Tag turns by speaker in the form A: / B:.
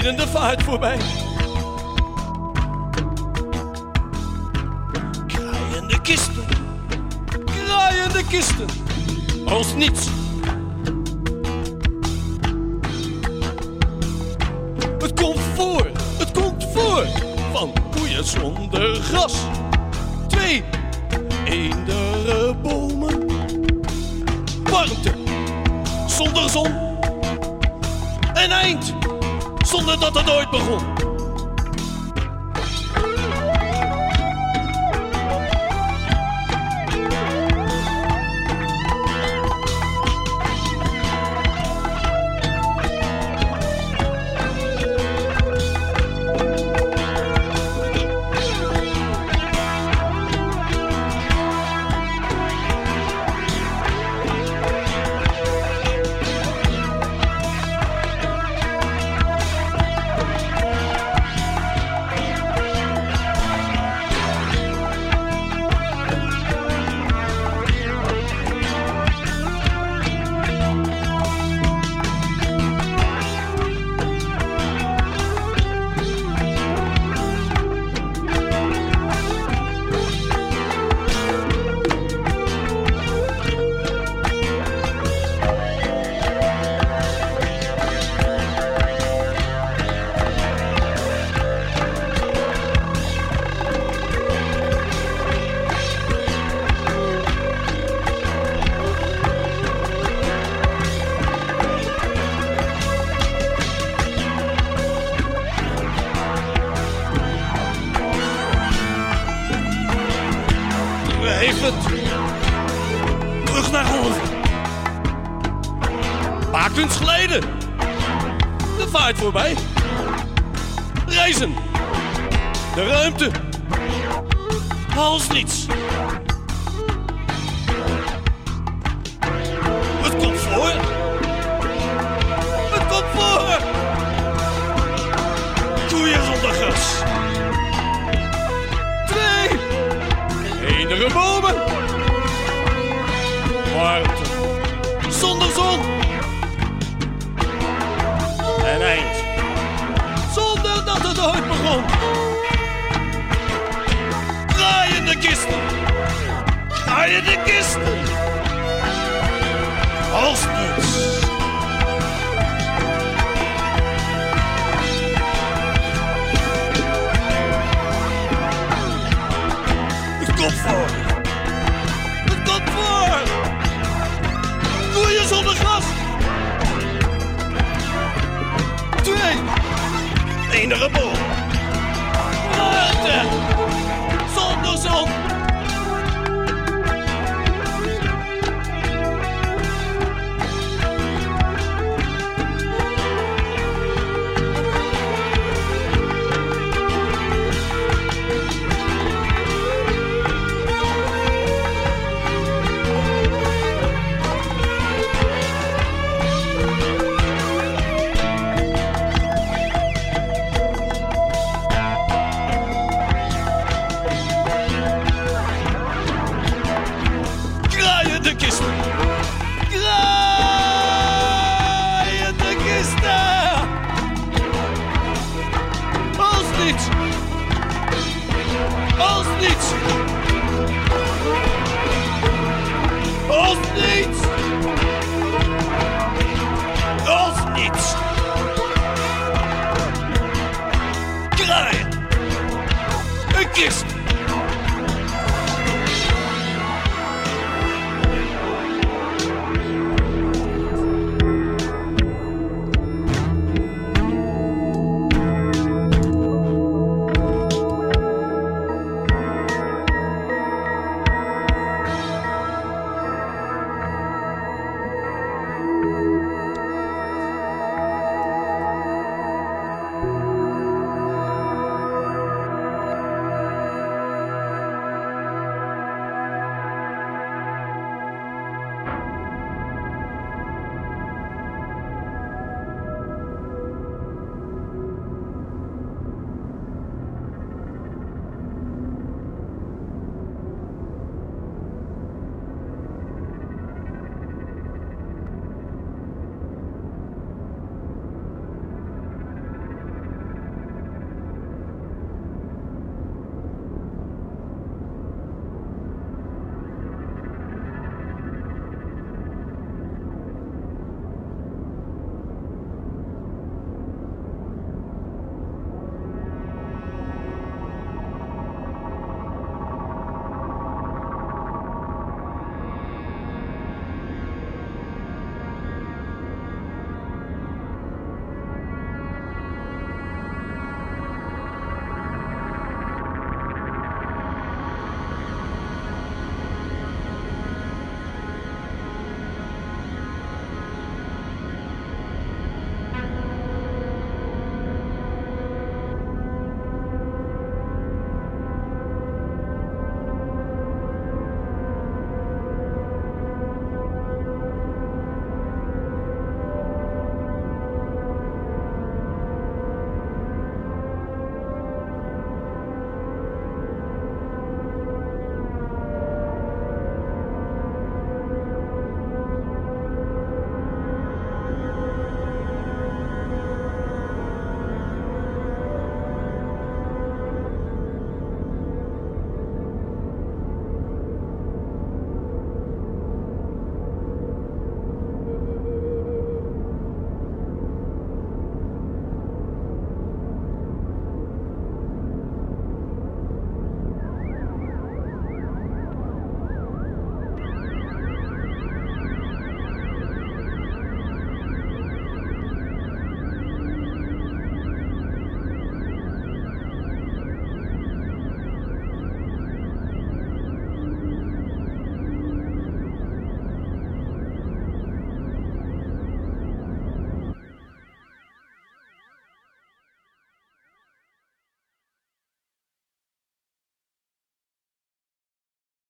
A: de vaart voorbij. Kraaiende kisten, kraaiende kisten, als niets. Het komt voor, het komt voor van koeien zonder gras. Twee eendere bomen, warmte zonder zon. Een eind zonder dat het ooit begon. Baakpunt geleden. De vaart voorbij. Reizen. De ruimte. Als niets. Niets. Het komt voor. Het komt voor. Koeien zonder gras. Twee. Enige. Ruimte. Zonder zon.